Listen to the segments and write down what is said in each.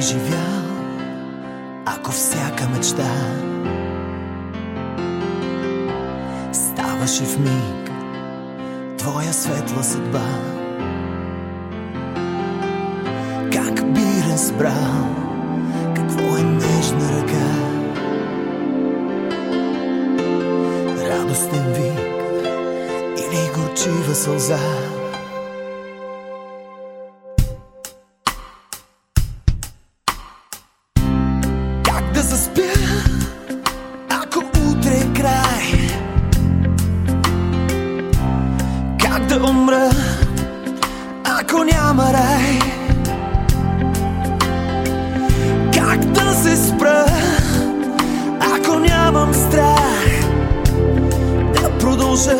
би ако всяка мечта ставаше в миг твоя светла съдба? Как би разбрал какво е нежна ръка? Радостен вик или горчива сълза? ако няма рай? Как да се спра, ако нямам страх да продължа?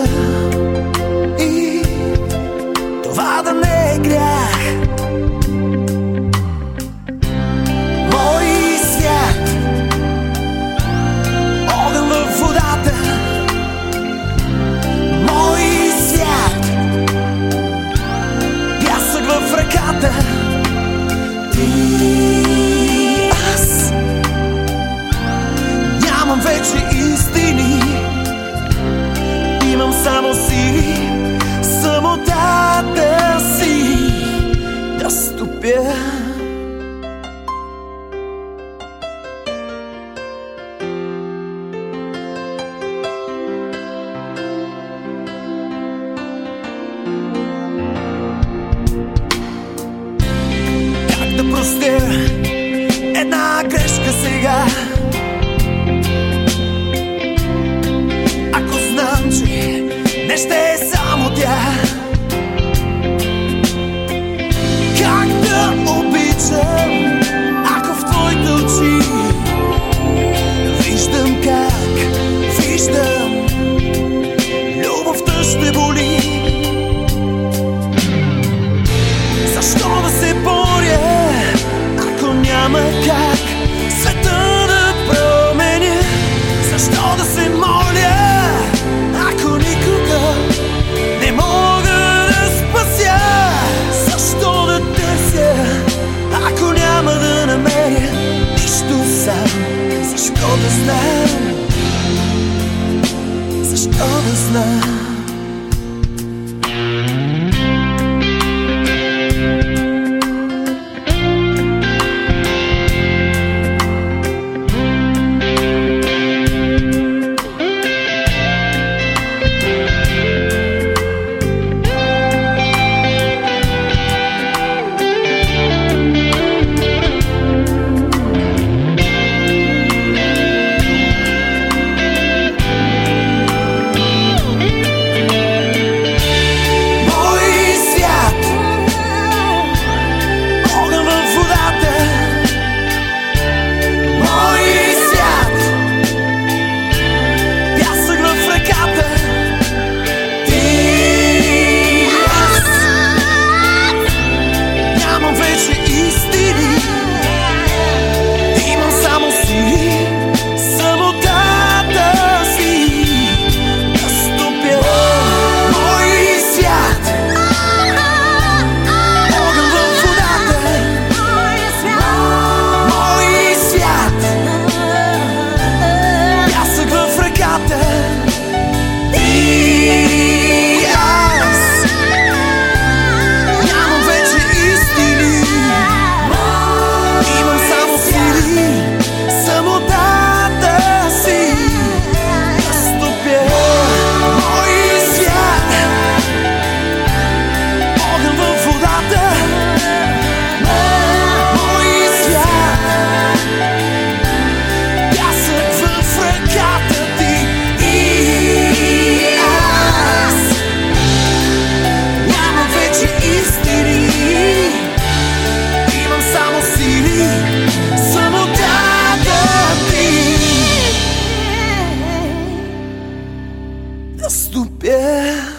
вече истини. Имам само сили. Самотата си. Да стопя. Как Една грешка сега? ще боли. Защо да се боря, ако няма как Света да променя? Защо да се моля, ако никога Не мога да спася? Защо да търся, ако няма да намеря Нищо сам, защо да знам? Защо да знам? well.